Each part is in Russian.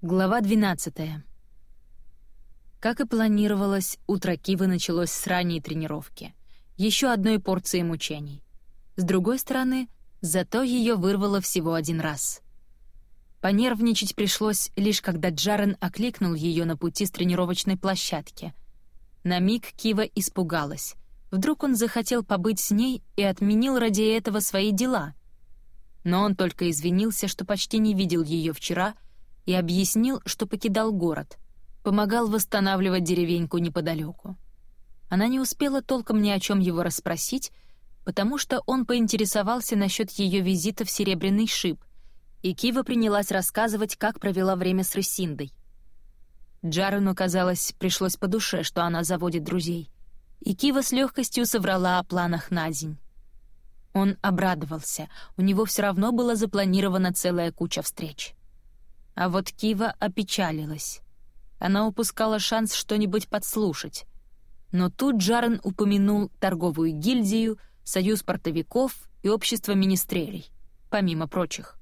Глава 12. Как и планировалось, утро Кивы началось с ранней тренировки. Еще одной порции мучений. С другой стороны, зато ее вырвало всего один раз. Понервничать пришлось лишь когда Джарен окликнул ее на пути с тренировочной площадки. На миг Кива испугалась. Вдруг он захотел побыть с ней и отменил ради этого свои дела. Но он только извинился, что почти не видел ее вчера — и объяснил, что покидал город, помогал восстанавливать деревеньку неподалеку. Она не успела толком ни о чем его расспросить, потому что он поинтересовался насчет ее визита в Серебряный шип, и Кива принялась рассказывать, как провела время с Рысиндой. Джарену, казалось, пришлось по душе, что она заводит друзей, и Кива с легкостью соврала о планах на день. Он обрадовался, у него все равно была запланирована целая куча встреч. А вот Кива опечалилась. Она упускала шанс что-нибудь подслушать. Но тут Джарен упомянул торговую гильдию, союз портовиков и общество министрелей, помимо прочих.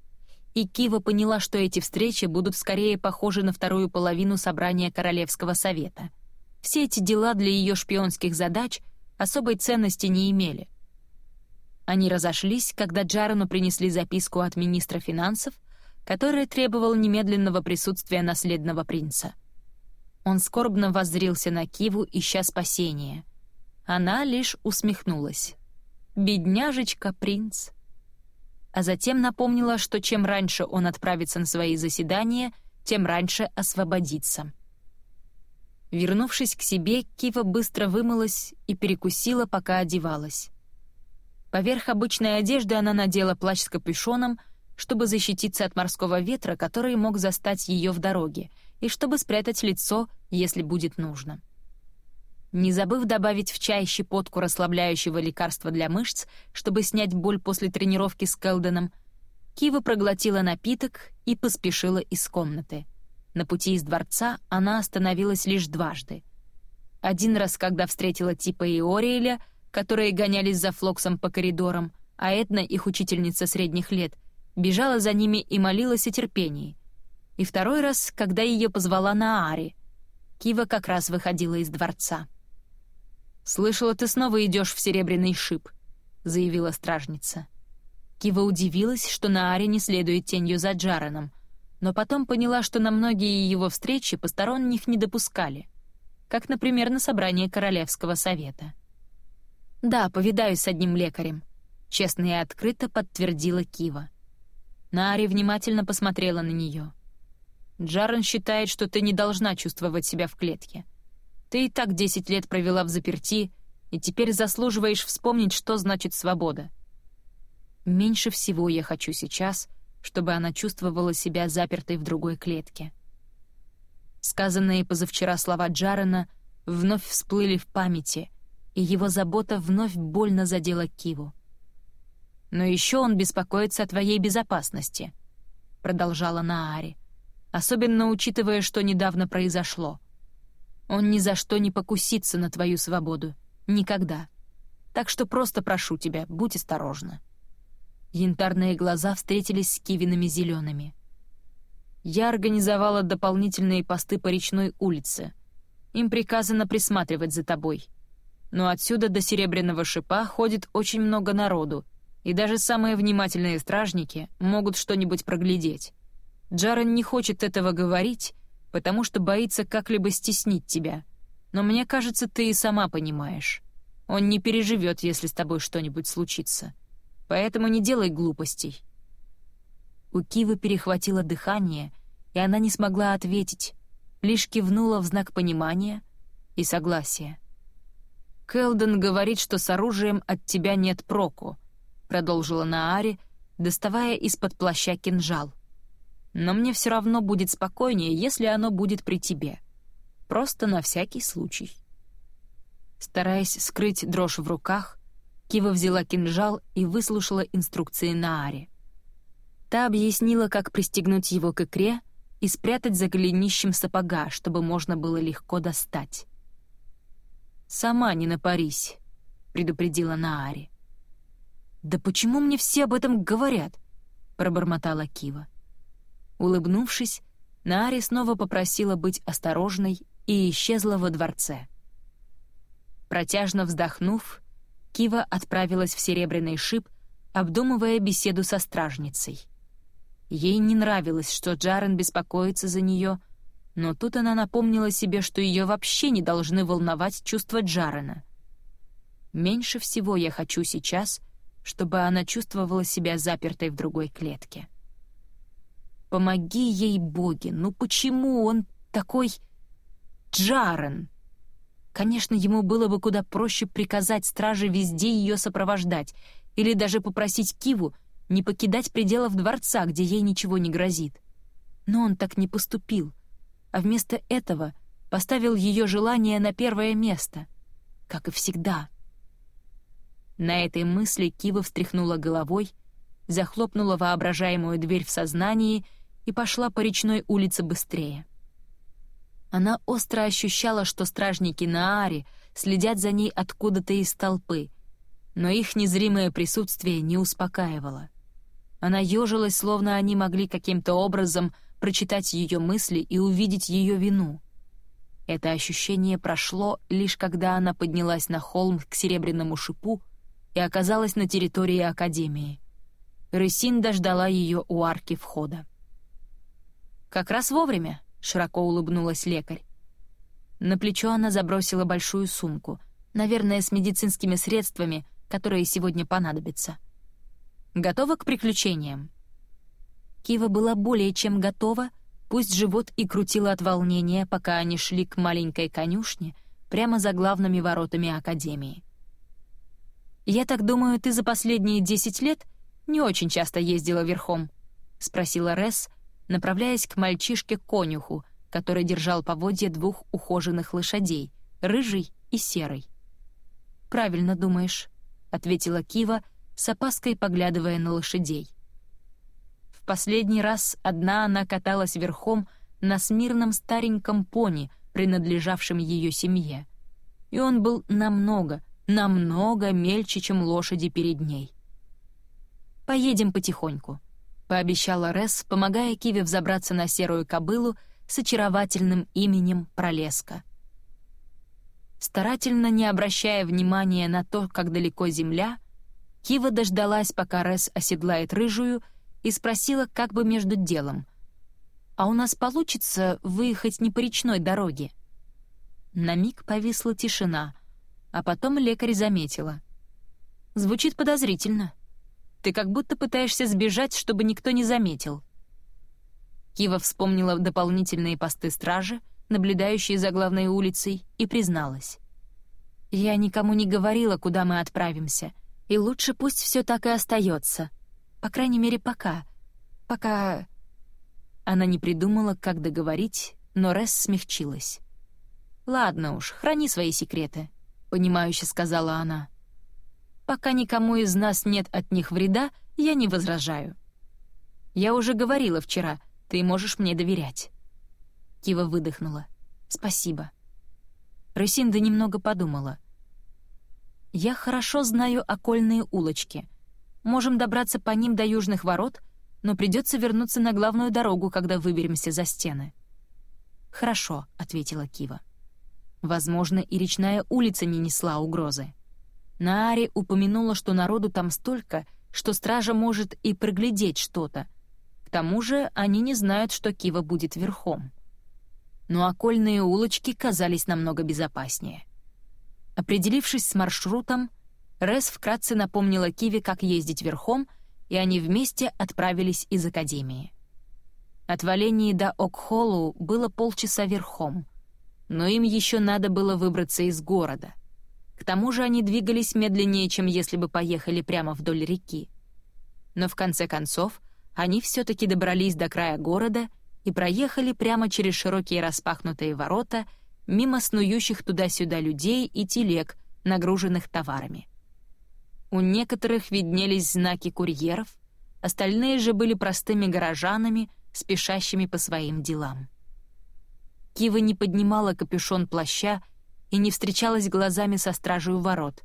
И Кива поняла, что эти встречи будут скорее похожи на вторую половину собрания Королевского совета. Все эти дела для ее шпионских задач особой ценности не имели. Они разошлись, когда Джарену принесли записку от министра финансов, который требовал немедленного присутствия наследного принца. Он скорбно воззрился на Киву, ища спасения. Она лишь усмехнулась. «Бедняжечка, принц!» А затем напомнила, что чем раньше он отправится на свои заседания, тем раньше освободится. Вернувшись к себе, Кива быстро вымылась и перекусила, пока одевалась. Поверх обычной одежды она надела плащ с капюшоном — чтобы защититься от морского ветра, который мог застать ее в дороге, и чтобы спрятать лицо, если будет нужно. Не забыв добавить в чай щепотку расслабляющего лекарства для мышц, чтобы снять боль после тренировки с Келденом, Кива проглотила напиток и поспешила из комнаты. На пути из дворца она остановилась лишь дважды. Один раз, когда встретила Типа и Ориэля, которые гонялись за Флоксом по коридорам, а Эдна, их учительница средних лет — бежала за ними и молилась о терпении. И второй раз, когда ее позвала на Ари. Кива как раз выходила из дворца. «Слышала, ты снова идешь в серебряный шип», — заявила стражница. Кива удивилась, что на Аре не следует тенью за Джараном, но потом поняла, что на многие его встречи посторонних не допускали, как, например, на собрание Королевского совета. «Да, повидаюсь с одним лекарем», — честно и открыто подтвердила Кива. Нари внимательно посмотрела на нее. «Джарен считает, что ты не должна чувствовать себя в клетке. Ты и так десять лет провела в заперти, и теперь заслуживаешь вспомнить, что значит свобода. Меньше всего я хочу сейчас, чтобы она чувствовала себя запертой в другой клетке». Сказанные позавчера слова Джарена вновь всплыли в памяти, и его забота вновь больно задела Киву. Но еще он беспокоится о твоей безопасности», — продолжала Наари, «особенно учитывая, что недавно произошло. Он ни за что не покусится на твою свободу. Никогда. Так что просто прошу тебя, будь осторожна». Янтарные глаза встретились с кивиными зелеными. «Я организовала дополнительные посты по речной улице. Им приказано присматривать за тобой. Но отсюда до Серебряного шипа ходит очень много народу, и даже самые внимательные стражники могут что-нибудь проглядеть. Джарен не хочет этого говорить, потому что боится как-либо стеснить тебя. Но мне кажется, ты и сама понимаешь. Он не переживет, если с тобой что-нибудь случится. Поэтому не делай глупостей». У Кивы перехватило дыхание, и она не смогла ответить, лишь кивнула в знак понимания и согласия. «Келден говорит, что с оружием от тебя нет проку», — продолжила Наари, доставая из-под плаща кинжал. «Но мне все равно будет спокойнее, если оно будет при тебе. Просто на всякий случай». Стараясь скрыть дрожь в руках, Кива взяла кинжал и выслушала инструкции Наари. Та объяснила, как пристегнуть его к икре и спрятать за голенищем сапога, чтобы можно было легко достать. «Сама не напарись», — предупредила Наари. «Да почему мне все об этом говорят?» — пробормотала Кива. Улыбнувшись, Наари снова попросила быть осторожной и исчезла во дворце. Протяжно вздохнув, Кива отправилась в Серебряный шип, обдумывая беседу со стражницей. Ей не нравилось, что Джарен беспокоится за нее, но тут она напомнила себе, что ее вообще не должны волновать чувства Джарена. Меньше всего я хочу сейчас, чтобы она чувствовала себя запертой в другой клетке. Помоги ей, боги, ну почему он такой... Джарен? Конечно, ему было бы куда проще приказать страже везде ее сопровождать или даже попросить Киву не покидать пределов дворца, где ей ничего не грозит. Но он так не поступил, а вместо этого поставил ее желание на первое место, как и всегда. На этой мысли Кива встряхнула головой, захлопнула воображаемую дверь в сознании и пошла по речной улице быстрее. Она остро ощущала, что стражники Наари следят за ней откуда-то из толпы, но их незримое присутствие не успокаивало. Она ежилась, словно они могли каким-то образом прочитать ее мысли и увидеть ее вину. Это ощущение прошло, лишь когда она поднялась на холм к Серебряному шипу и оказалась на территории Академии. Рысин дождала ее у арки входа. «Как раз вовремя», — широко улыбнулась лекарь. На плечо она забросила большую сумку, наверное, с медицинскими средствами, которые сегодня понадобятся. Готова к приключениям?» Кива была более чем готова, пусть живот и крутила от волнения, пока они шли к маленькой конюшне прямо за главными воротами Академии. «Я так думаю, ты за последние десять лет не очень часто ездила верхом?» — спросила Ресс, направляясь к мальчишке-конюху, который держал поводья двух ухоженных лошадей, рыжий и серый. «Правильно думаешь», — ответила Кива, — с опаской поглядывая на лошадей. В последний раз одна она каталась верхом на смирном стареньком пони, принадлежавшем ее семье. И он был намного, намного мельче, чем лошади перед ней. «Поедем потихоньку», — пообещала Рес, помогая Киве взобраться на серую кобылу с очаровательным именем Пролеска. Старательно не обращая внимания на то, как далеко земля, Кива дождалась, пока Рес оседлает рыжую, и спросила как бы между делом. «А у нас получится выехать не по речной дороге?» На миг повисла тишина, а потом лекарь заметила. «Звучит подозрительно. Ты как будто пытаешься сбежать, чтобы никто не заметил». Кива вспомнила дополнительные посты стражи, наблюдающие за главной улицей, и призналась. «Я никому не говорила, куда мы отправимся», — и лучше пусть все так и остается. По крайней мере, пока. Пока... Она не придумала, как договорить, но Ресс смягчилась. «Ладно уж, храни свои секреты», — понимающе сказала она. «Пока никому из нас нет от них вреда, я не возражаю. Я уже говорила вчера, ты можешь мне доверять». Кива выдохнула. «Спасибо». Рысинда немного подумала — я хорошо знаю окольные улочки. Можем добраться по ним до южных ворот, но придется вернуться на главную дорогу, когда выберемся за стены». «Хорошо», — ответила Кива. Возможно, и речная улица не несла угрозы. Наари упомянула, что народу там столько, что стража может и проглядеть что-то. К тому же они не знают, что Кива будет верхом. Но окольные улочки казались намного безопаснее. Определившись с маршрутом, Рес вкратце напомнила Киви, как ездить верхом, и они вместе отправились из Академии. От Валении до Окхолу было полчаса верхом, но им еще надо было выбраться из города. К тому же они двигались медленнее, чем если бы поехали прямо вдоль реки. Но в конце концов они все-таки добрались до края города и проехали прямо через широкие распахнутые ворота — мимо снующих туда-сюда людей и телег, нагруженных товарами. У некоторых виднелись знаки курьеров, остальные же были простыми горожанами, спешащими по своим делам. Кива не поднимала капюшон плаща и не встречалась глазами со стражей у ворот,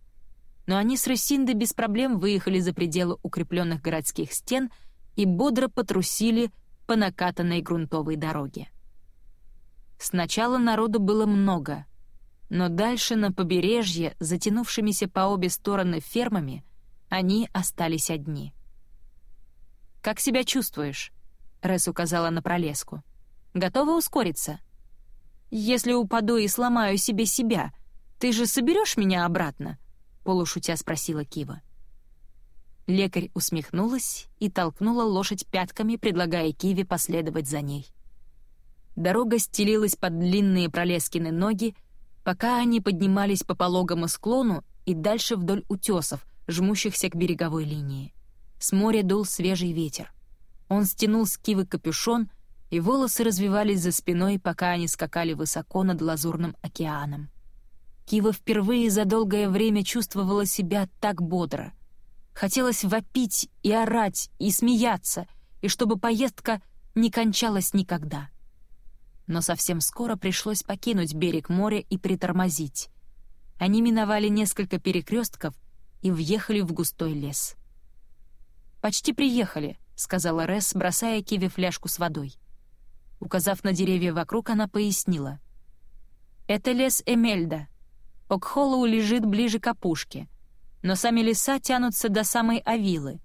но они с Росиндой без проблем выехали за пределы укрепленных городских стен и бодро потрусили по накатанной грунтовой дороге. Сначала народу было много, но дальше на побережье, затянувшимися по обе стороны фермами, они остались одни. «Как себя чувствуешь?» — Рэс указала на пролеску. «Готова ускориться?» «Если упаду и сломаю себе себя, ты же соберешь меня обратно?» — полушутя спросила Кива. Лекарь усмехнулась и толкнула лошадь пятками, предлагая Киве последовать за ней. Дорога стелилась под длинные пролескины ноги, пока они поднимались по пологому склону и дальше вдоль утесов, жмущихся к береговой линии. С моря дул свежий ветер. Он стянул с Кивы капюшон, и волосы развивались за спиной, пока они скакали высоко над лазурным океаном. Кива впервые за долгое время чувствовала себя так бодро. Хотелось вопить и орать, и смеяться, и чтобы поездка не кончалась никогда — но совсем скоро пришлось покинуть берег моря и притормозить. Они миновали несколько перекрестков и въехали в густой лес. «Почти приехали», — сказала Рес, бросая Киви фляжку с водой. Указав на деревья вокруг, она пояснила. «Это лес Эмельда. Окхолоу лежит ближе к опушке, но сами леса тянутся до самой Авилы.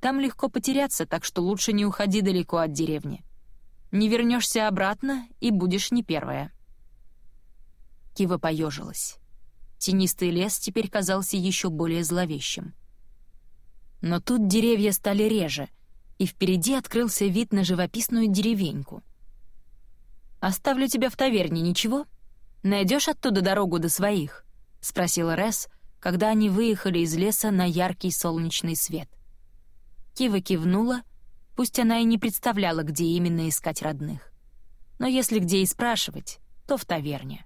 Там легко потеряться, так что лучше не уходи далеко от деревни. Не вернешься обратно и будешь не первая». Кива поежилась. Тенистый лес теперь казался еще более зловещим. Но тут деревья стали реже, и впереди открылся вид на живописную деревеньку. «Оставлю тебя в таверне, ничего? Найдешь оттуда дорогу до своих?» — спросила Рес, когда они выехали из леса на яркий солнечный свет. Кива кивнула Пусть она и не представляла, где именно искать родных. Но если где и спрашивать, то в таверне.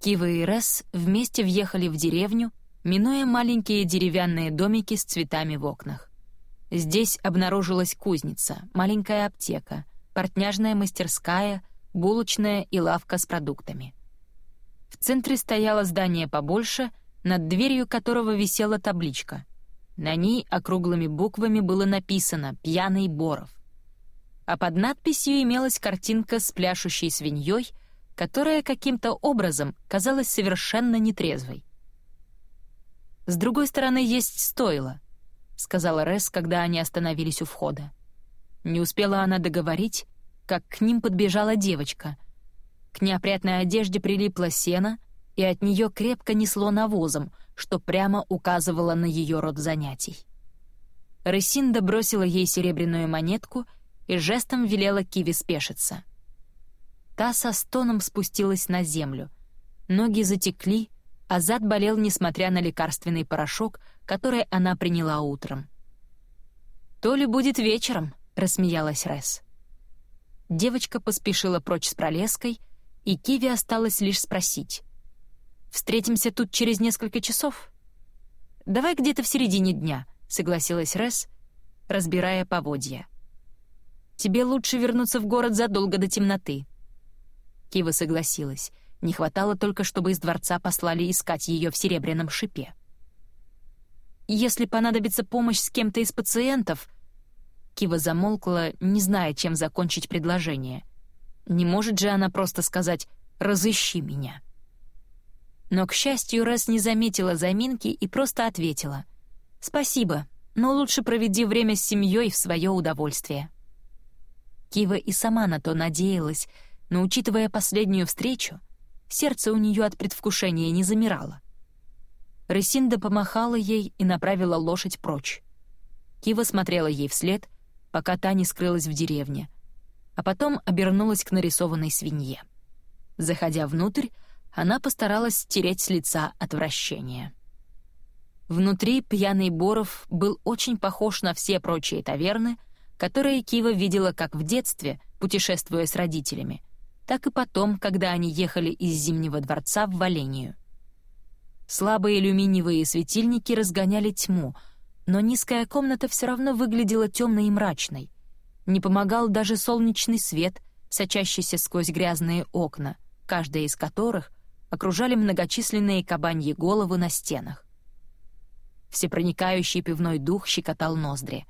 Кива и Рес вместе въехали в деревню, минуя маленькие деревянные домики с цветами в окнах. Здесь обнаружилась кузница, маленькая аптека, портняжная мастерская, булочная и лавка с продуктами. В центре стояло здание побольше, над дверью которого висела табличка на ней округлыми буквами было написано «Пьяный Боров». А под надписью имелась картинка с пляшущей свиньей, которая каким-то образом казалась совершенно нетрезвой. «С другой стороны есть стойло», — сказала Рес, когда они остановились у входа. Не успела она договорить, как к ним подбежала девочка. К неопрятной одежде прилипло сено, и от нее крепко несло навозом — что прямо указывало на ее род занятий. Рысинда бросила ей серебряную монетку и жестом велела Киви спешиться. Та со стоном спустилась на землю. Ноги затекли, а зад болел, несмотря на лекарственный порошок, который она приняла утром. «То ли будет вечером», — рассмеялась Рес. Девочка поспешила прочь с пролеской, и Киви осталось лишь спросить. Встретимся тут через несколько часов?» «Давай где-то в середине дня», — согласилась Рес, разбирая поводья. «Тебе лучше вернуться в город задолго до темноты». Кива согласилась. Не хватало только, чтобы из дворца послали искать ее в серебряном шипе. «Если понадобится помощь с кем-то из пациентов...» Кива замолкла, не зная, чем закончить предложение. Не может же она просто сказать «разыщи меня». Но, к счастью, Рес не заметила заминки и просто ответила. «Спасибо, но лучше проведи время с семьей в свое удовольствие». Кива и сама на то надеялась, но, учитывая последнюю встречу, сердце у нее от предвкушения не замирало. Ресинда помахала ей и направила лошадь прочь. Кива смотрела ей вслед, пока та не скрылась в деревне, а потом обернулась к нарисованной свинье. Заходя внутрь, она постаралась стереть с лица отвращение. Внутри пьяный Боров был очень похож на все прочие таверны, которые Кива видела как в детстве, путешествуя с родителями, так и потом, когда они ехали из Зимнего дворца в Валению. Слабые алюминиевые светильники разгоняли тьму, но низкая комната все равно выглядела темной и мрачной. Не помогал даже солнечный свет, сочащийся сквозь грязные окна, каждая из которых окружали многочисленные кабаньи головы на стенах. Всепроникающий пивной дух щекотал ноздри.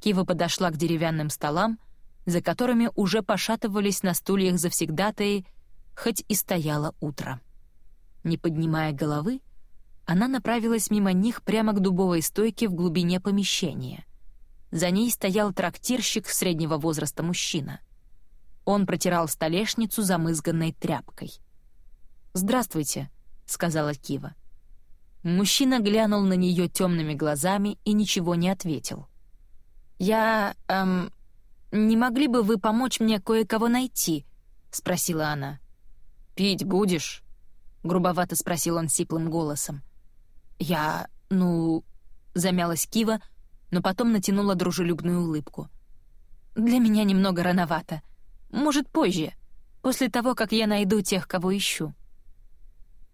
Кива подошла к деревянным столам, за которыми уже пошатывались на стульях завсегдатаи, хоть и стояло утро. Не поднимая головы, она направилась мимо них прямо к дубовой стойке в глубине помещения. За ней стоял трактирщик среднего возраста мужчина. Он протирал столешницу замызганной тряпкой. «Здравствуйте», — сказала Кива. Мужчина глянул на нее темными глазами и ничего не ответил. «Я... эм... Не могли бы вы помочь мне кое-кого найти?» — спросила она. «Пить будешь?» — грубовато спросил он сиплым голосом. «Я... ну...» — замялась Кива, но потом натянула дружелюбную улыбку. «Для меня немного рановато. Может, позже, после того, как я найду тех, кого ищу».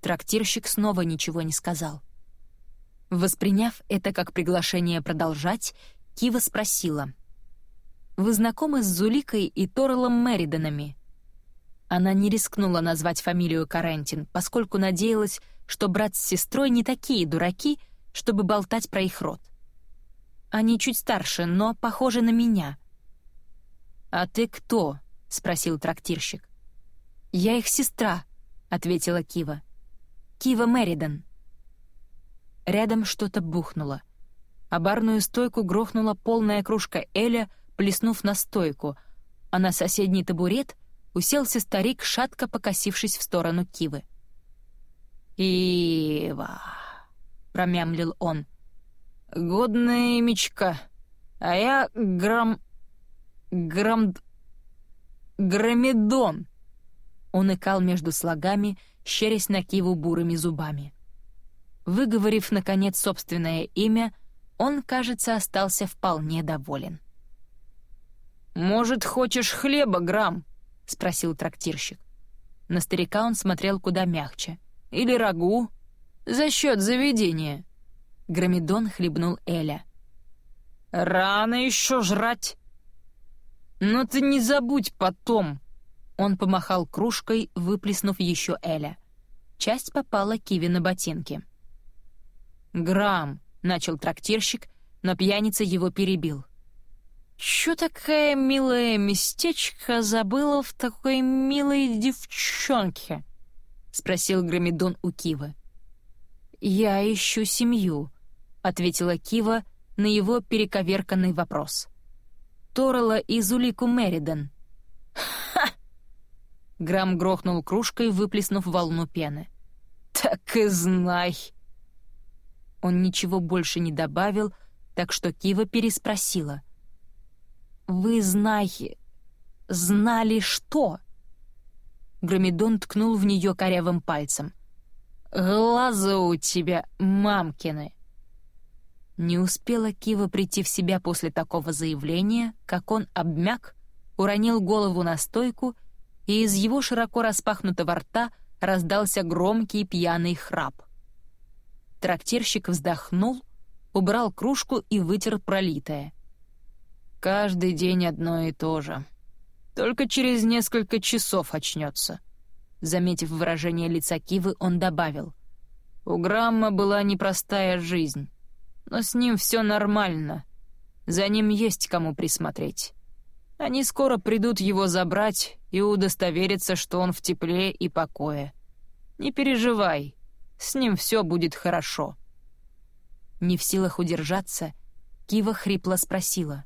Трактирщик снова ничего не сказал. Восприняв это как приглашение продолжать, Кива спросила. «Вы знакомы с Зуликой и Торлом Меридонами?» Она не рискнула назвать фамилию Карентин, поскольку надеялась, что брат с сестрой не такие дураки, чтобы болтать про их род. Они чуть старше, но похожи на меня. «А ты кто?» — спросил трактирщик. «Я их сестра», — ответила Кива. Кива Меридан. Рядом что-то бухнуло. А барную стойку грохнула полная кружка Эля, плеснув на стойку, а на соседний табурет уселся старик, шатко покосившись в сторону Кивы. «Ива!» — промямлил он. «Годная мечка, а я грам... грам... громедон!» Он икал между слогами — щерясь на Киву бурыми зубами. Выговорив, наконец, собственное имя, он, кажется, остался вполне доволен. «Может, хочешь хлеба, Грамм?» — спросил трактирщик. На старика он смотрел куда мягче. «Или рагу? За счет заведения». Громедон хлебнул Эля. «Рано еще жрать!» «Но ты не забудь потом!» Он помахал кружкой, выплеснув еще Эля. Часть попала Киви на ботинки. «Грамм», — начал трактирщик, но пьяница его перебил. «Чё такая милая местечко забыла в такой милой девчонке?» — спросил Громедон у Кивы. «Я ищу семью», — ответила Кива на его перековерканный вопрос. «Торрелла и Зулику Мериден». Грамм грохнул кружкой, выплеснув волну пены. «Так и знай!» Он ничего больше не добавил, так что Кива переспросила. «Вы знаете... знали что?» Громедон ткнул в нее корявым пальцем. «Глаза у тебя мамкины!» Не успела Кива прийти в себя после такого заявления, как он обмяк, уронил голову на стойку и из его широко распахнутого рта раздался громкий пьяный храп. Трактирщик вздохнул, убрал кружку и вытер пролитое. «Каждый день одно и то же. Только через несколько часов очнется». Заметив выражение лица Кивы, он добавил. «У Грамма была непростая жизнь, но с ним все нормально. За ним есть кому присмотреть. Они скоро придут его забрать и удостовериться, что он в тепле и покое. Не переживай, с ним все будет хорошо». Не в силах удержаться, Кива хрипло спросила.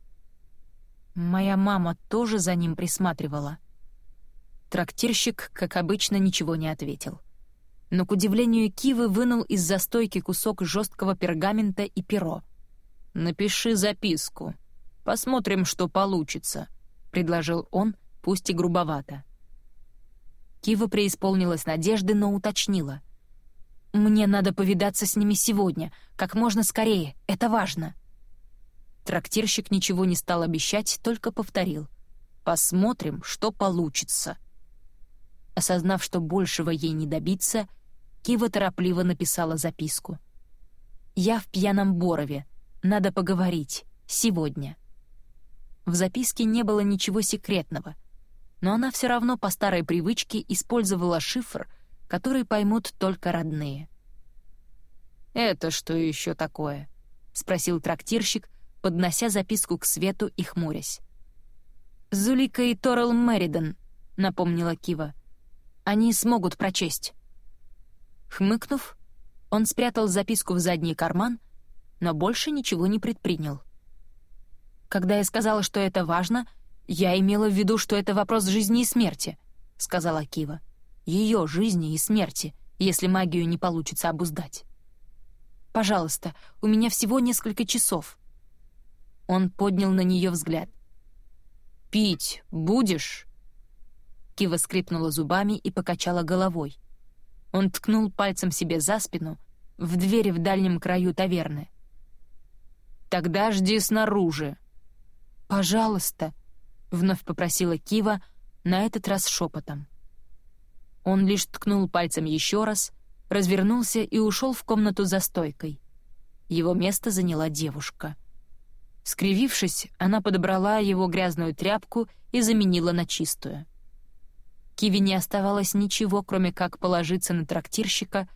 «Моя мама тоже за ним присматривала?» Трактирщик, как обычно, ничего не ответил. Но, к удивлению Кивы, вынул из застойки кусок жесткого пергамента и перо. «Напиши записку. Посмотрим, что получится», — предложил он, пусть и грубовато. Кива преисполнилась надежды, но уточнила. «Мне надо повидаться с ними сегодня, как можно скорее, это важно». Трактирщик ничего не стал обещать, только повторил. «Посмотрим, что получится». Осознав, что большего ей не добиться, Кива торопливо написала записку. «Я в пьяном Борове. Надо поговорить. Сегодня». В записке не было ничего секретного, но она все равно по старой привычке использовала шифр, который поймут только родные. «Это что еще такое?» — спросил трактирщик, поднося записку к свету и хмурясь. «Зулика и Торрел Мэридон», — напомнила Кива. «Они смогут прочесть». Хмыкнув, он спрятал записку в задний карман, но больше ничего не предпринял. «Когда я сказала, что это важно, я имела в виду, что это вопрос жизни и смерти», — сказала Кива. «Ее жизни и смерти, если магию не получится обуздать». «Пожалуйста, у меня всего несколько часов». Он поднял на нее взгляд. «Пить будешь?» Кива скрипнула зубами и покачала головой. Он ткнул пальцем себе за спину в двери в дальнем краю таверны. «Тогда жди снаружи». «Пожалуйста», — вновь попросила Кива, на этот раз шепотом. Он лишь ткнул пальцем еще раз, развернулся и ушел в комнату за стойкой. Его место заняла девушка — Скривившись, она подобрала его грязную тряпку и заменила на чистую. Киви не оставалось ничего, кроме как положиться на трактирщика,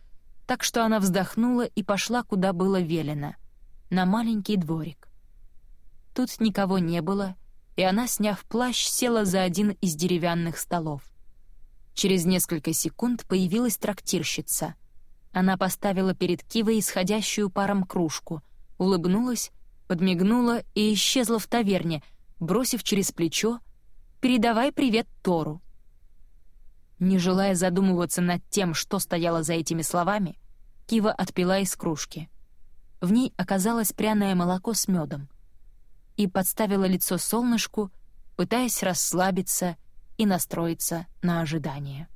так что она вздохнула и пошла, куда было велено, на маленький дворик. Тут никого не было, и она, сняв плащ, села за один из деревянных столов. Через несколько секунд появилась трактирщица. Она поставила перед Кивой исходящую паром кружку, улыбнулась подмигнула и исчезла в таверне, бросив через плечо «Передавай привет Тору». Не желая задумываться над тем, что стояло за этими словами, Кива отпила из кружки. В ней оказалось пряное молоко с медом и подставила лицо солнышку, пытаясь расслабиться и настроиться на ожидание.